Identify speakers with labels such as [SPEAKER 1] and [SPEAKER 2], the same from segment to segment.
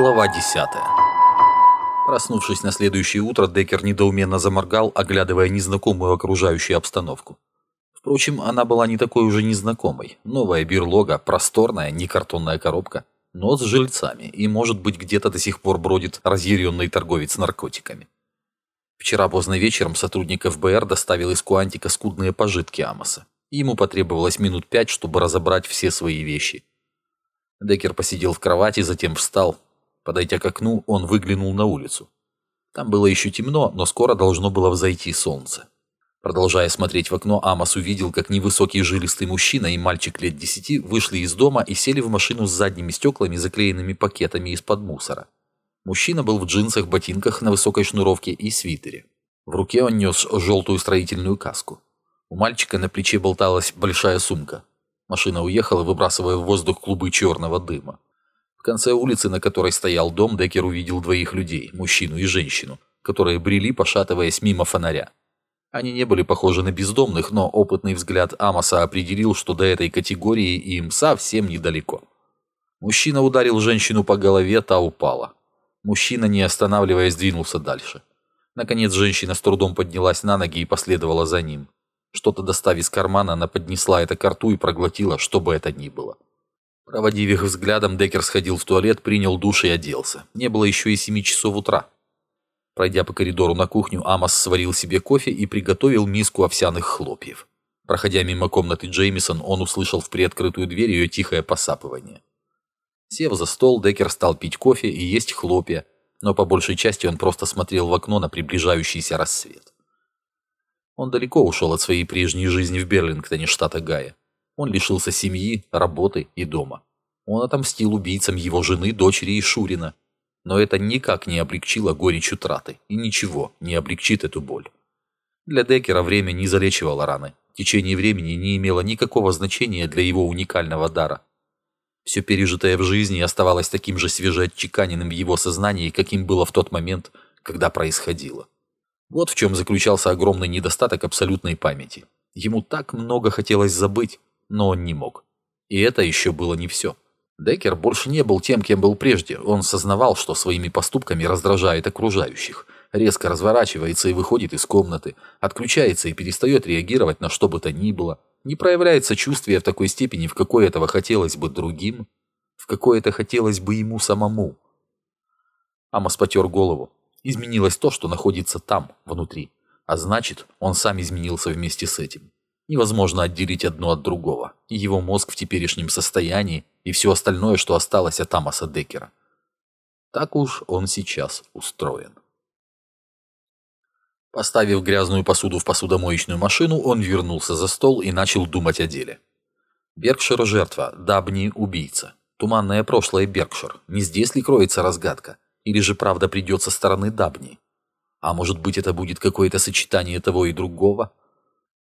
[SPEAKER 1] Глава 10. Проснувшись на следующее утро, Деккер недоуменно заморгал, оглядывая незнакомую окружающую обстановку. Впрочем, она была не такой уже незнакомой. Новая берлога, просторная, не картонная коробка, но с жильцами, и, может быть, где-то до сих пор бродит разъяренный торговец наркотиками. Вчера поздно вечером сотрудник ФБР доставил из Куантика скудные пожитки Амоса. Ему потребовалось минут пять, чтобы разобрать все свои вещи. Деккер посидел в кровати, затем встал. Подойдя к окну, он выглянул на улицу. Там было еще темно, но скоро должно было взойти солнце. Продолжая смотреть в окно, Амос увидел, как невысокий жилистый мужчина и мальчик лет десяти вышли из дома и сели в машину с задними стеклами, заклеенными пакетами из-под мусора. Мужчина был в джинсах, ботинках на высокой шнуровке и свитере. В руке он нес желтую строительную каску. У мальчика на плече болталась большая сумка. Машина уехала, выбрасывая в воздух клубы черного дыма. В конце улицы, на которой стоял дом, Деккер увидел двоих людей, мужчину и женщину, которые брели, пошатываясь мимо фонаря. Они не были похожи на бездомных, но опытный взгляд Амоса определил, что до этой категории им совсем недалеко. Мужчина ударил женщину по голове, та упала. Мужчина, не останавливаясь, двинулся дальше. Наконец женщина с трудом поднялась на ноги и последовала за ним. Что-то достав из кармана, она поднесла это к рту и проглотила, что бы это ни было. Проводив их взглядом, Деккер сходил в туалет, принял душ и оделся. Не было еще и семи часов утра. Пройдя по коридору на кухню, Амос сварил себе кофе и приготовил миску овсяных хлопьев. Проходя мимо комнаты Джеймисон, он услышал в приоткрытую дверь ее тихое посапывание. Сев за стол, Деккер стал пить кофе и есть хлопья, но по большей части он просто смотрел в окно на приближающийся рассвет. Он далеко ушел от своей прежней жизни в Берлингтоне, штата Гая. Он лишился семьи, работы и дома. Он отомстил убийцам его жены, дочери и Шурина, но это никак не облегчило горечь утраты, и ничего не облегчит эту боль. Для Деккера время не залечивало раны. Течение времени не имело никакого значения для его уникального дара. Все пережитое в жизни оставалось таким же свежеотчеканенным в его сознании, каким было в тот момент, когда происходило. Вот в чем заключался огромный недостаток абсолютной памяти. Ему так много хотелось забыть, но он не мог. И это еще было не все. Деккер больше не был тем, кем был прежде. Он сознавал, что своими поступками раздражает окружающих. Резко разворачивается и выходит из комнаты, отключается и перестает реагировать на что бы то ни было. Не проявляет сочувствия в такой степени, в какой этого хотелось бы другим, в какой это хотелось бы ему самому. Амос потер голову. Изменилось то, что находится там, внутри. А значит, он сам изменился вместе с этим. Невозможно отделить одно от другого. И его мозг в теперешнем состоянии, и все остальное, что осталось от Амоса Деккера. Так уж он сейчас устроен. Поставив грязную посуду в посудомоечную машину, он вернулся за стол и начал думать о деле. Беркшир – жертва, Дабни – убийца. Туманное прошлое Беркшир. Не здесь ли кроется разгадка? Или же правда придет со стороны Дабни? А может быть, это будет какое-то сочетание того и другого?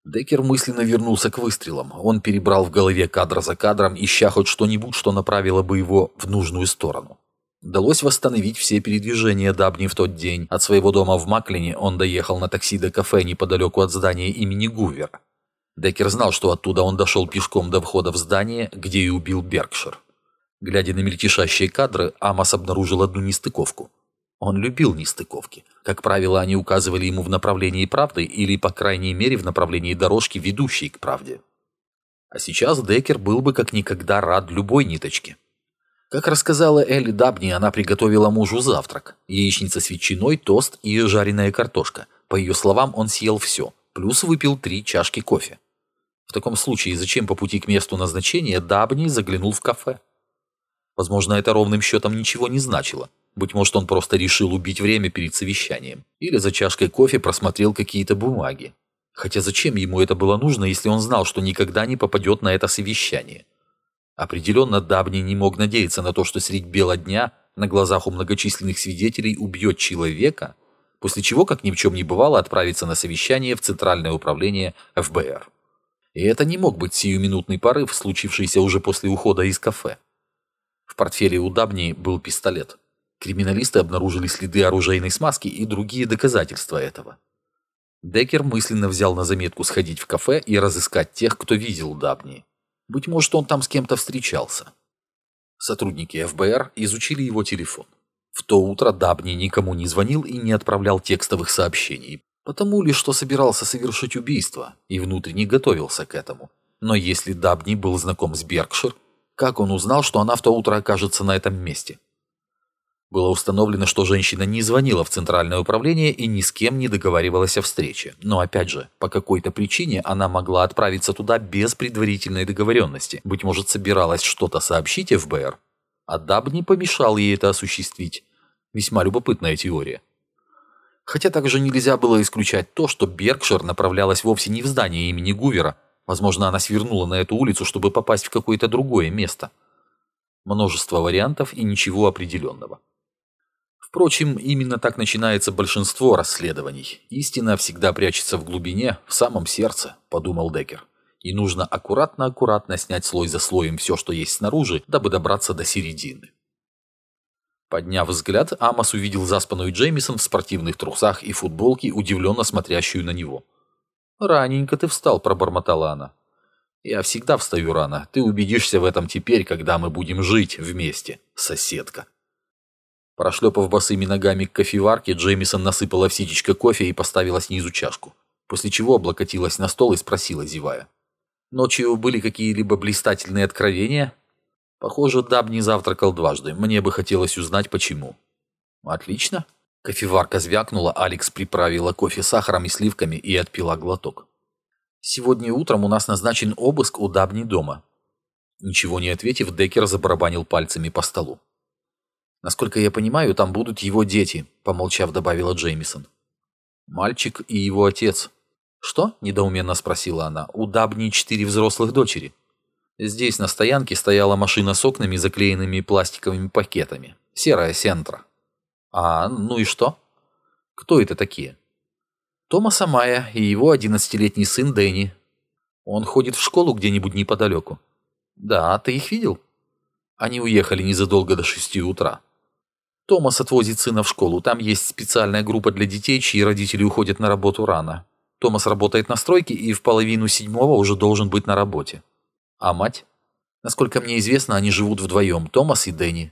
[SPEAKER 1] Деккер мысленно вернулся к выстрелам. Он перебрал в голове кадр за кадром, ища хоть что-нибудь, что направило бы его в нужную сторону. Удалось восстановить все передвижения Дабни в тот день. От своего дома в Маклине он доехал на такси до кафе неподалеку от здания имени Гувера. Деккер знал, что оттуда он дошел пешком до входа в здание, где и убил Беркшир. Глядя на мельтешащие кадры, Амос обнаружил одну нестыковку. Он любил нестыковки. Как правило, они указывали ему в направлении правды или, по крайней мере, в направлении дорожки, ведущей к правде. А сейчас Деккер был бы как никогда рад любой ниточке. Как рассказала Элли Дабни, она приготовила мужу завтрак. Яичница с ветчиной, тост и жареная картошка. По ее словам, он съел все, плюс выпил три чашки кофе. В таком случае, зачем по пути к месту назначения Дабни заглянул в кафе? Возможно, это ровным счетом ничего не значило. Быть может, он просто решил убить время перед совещанием. Или за чашкой кофе просмотрел какие-то бумаги. Хотя зачем ему это было нужно, если он знал, что никогда не попадет на это совещание? Определенно, Дабни не мог надеяться на то, что средь бела дня на глазах у многочисленных свидетелей убьет человека, после чего, как ни в чем не бывало, отправится на совещание в Центральное управление ФБР. И это не мог быть сиюминутный порыв, случившийся уже после ухода из кафе. В портфеле у Дабни был пистолет. Криминалисты обнаружили следы оружейной смазки и другие доказательства этого. Деккер мысленно взял на заметку сходить в кафе и разыскать тех, кто видел Дабни. Быть может, он там с кем-то встречался. Сотрудники ФБР изучили его телефон. В то утро Дабни никому не звонил и не отправлял текстовых сообщений, потому ли, что собирался совершить убийство и внутренне готовился к этому. Но если Дабни был знаком с Беркшир, как он узнал, что она в то утро окажется на этом месте? Было установлено, что женщина не звонила в центральное управление и ни с кем не договаривалась о встрече. Но опять же, по какой-то причине она могла отправиться туда без предварительной договоренности. Быть может, собиралась что-то сообщить ФБР? А Даб не помешал ей это осуществить. Весьма любопытная теория. Хотя также нельзя было исключать то, что Беркшир направлялась вовсе не в здание имени Гувера. Возможно, она свернула на эту улицу, чтобы попасть в какое-то другое место. Множество вариантов и ничего определенного. Впрочем, именно так начинается большинство расследований. Истина всегда прячется в глубине, в самом сердце, подумал Деккер. И нужно аккуратно-аккуратно снять слой за слоем все, что есть снаружи, дабы добраться до середины. Подняв взгляд, Амос увидел заспанную Джеймисон в спортивных трусах и футболке, удивленно смотрящую на него. «Раненько ты встал», — пробормотала она. «Я всегда встаю рано. Ты убедишься в этом теперь, когда мы будем жить вместе, соседка». Прошлепав босыми ногами к кофеварке, Джеймисон насыпала в ситечко кофе и поставила снизу чашку, после чего облокотилась на стол и спросила, зевая. «Ночью были какие-либо блистательные откровения?» «Похоже, Даб не завтракал дважды. Мне бы хотелось узнать, почему». «Отлично». Кофеварка звякнула, Алекс приправила кофе сахаром и сливками и отпила глоток. «Сегодня утром у нас назначен обыск у Дабни дома». Ничего не ответив, Деккер забарабанил пальцами по столу. Насколько я понимаю, там будут его дети», — помолчав, добавила Джеймисон. «Мальчик и его отец». «Что?» — недоуменно спросила она. «У Дабни четыре взрослых дочери». Здесь на стоянке стояла машина с окнами, заклеенными пластиковыми пакетами. Серая Сентра. «А, ну и что?» «Кто это такие?» «Томаса Майя и его одиннадцатилетний сын Дэнни. Он ходит в школу где-нибудь неподалеку». «Да, ты их видел?» Они уехали незадолго до шести утра. Томас отвозит сына в школу. Там есть специальная группа для детей, чьи родители уходят на работу рано. Томас работает на стройке и в половину седьмого уже должен быть на работе. А мать? Насколько мне известно, они живут вдвоем, Томас и Дэнни.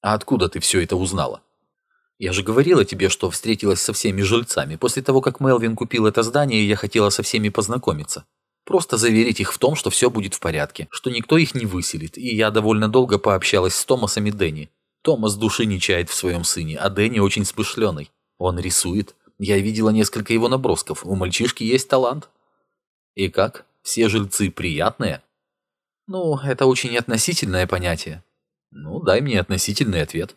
[SPEAKER 1] А откуда ты все это узнала? Я же говорила тебе, что встретилась со всеми жильцами. После того, как Мелвин купил это здание, я хотела со всеми познакомиться. Просто заверить их в том, что все будет в порядке, что никто их не выселит, и я довольно долго пообщалась с Томасом и Дэнни. Томас души не чает в своем сыне, а Дэнни очень смышленый. Он рисует. Я видела несколько его набросков. У мальчишки есть талант. И как? Все жильцы приятные? Ну, это очень относительное понятие. Ну, дай мне относительный ответ.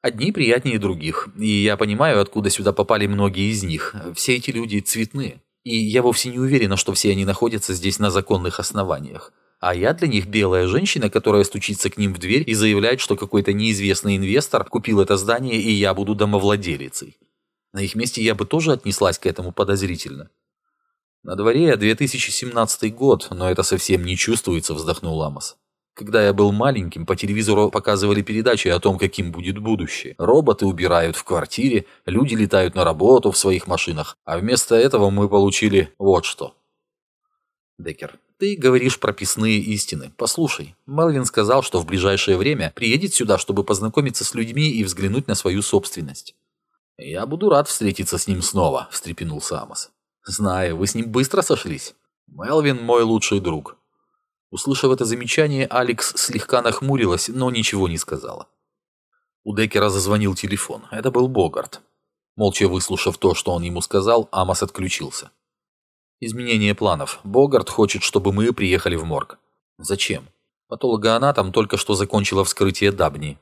[SPEAKER 1] Одни приятнее других, и я понимаю, откуда сюда попали многие из них. Все эти люди цветные. И я вовсе не уверена, что все они находятся здесь на законных основаниях а я для них белая женщина, которая стучится к ним в дверь и заявляет, что какой-то неизвестный инвестор купил это здание, и я буду домовладелицей. На их месте я бы тоже отнеслась к этому подозрительно. На дворе 2017 год, но это совсем не чувствуется, вздохнул Ламос. Когда я был маленьким, по телевизору показывали передачи о том, каким будет будущее. Роботы убирают в квартире, люди летают на работу в своих машинах, а вместо этого мы получили вот что. Деккер, ты говоришь прописные истины. Послушай, Мелвин сказал, что в ближайшее время приедет сюда, чтобы познакомиться с людьми и взглянуть на свою собственность. Я буду рад встретиться с ним снова, встрепенулся Амос. Знаю, вы с ним быстро сошлись. Мелвин мой лучший друг. Услышав это замечание, Алекс слегка нахмурилась, но ничего не сказала. У Деккера зазвонил телефон. Это был Богарт. Молча выслушав то, что он ему сказал, Амос отключился. Изменение планов. Богарт хочет, чтобы мы приехали в морг. Зачем? Патологоанатом только что закончила вскрытие Дабни.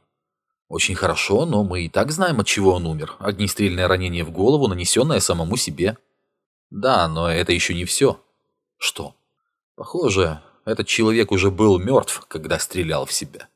[SPEAKER 1] Очень хорошо, но мы и так знаем, от чего он умер. Огнестрельное ранение в голову, нанесенное самому себе. Да, но это еще не все. Что? Похоже, этот человек уже был мертв, когда стрелял в себя.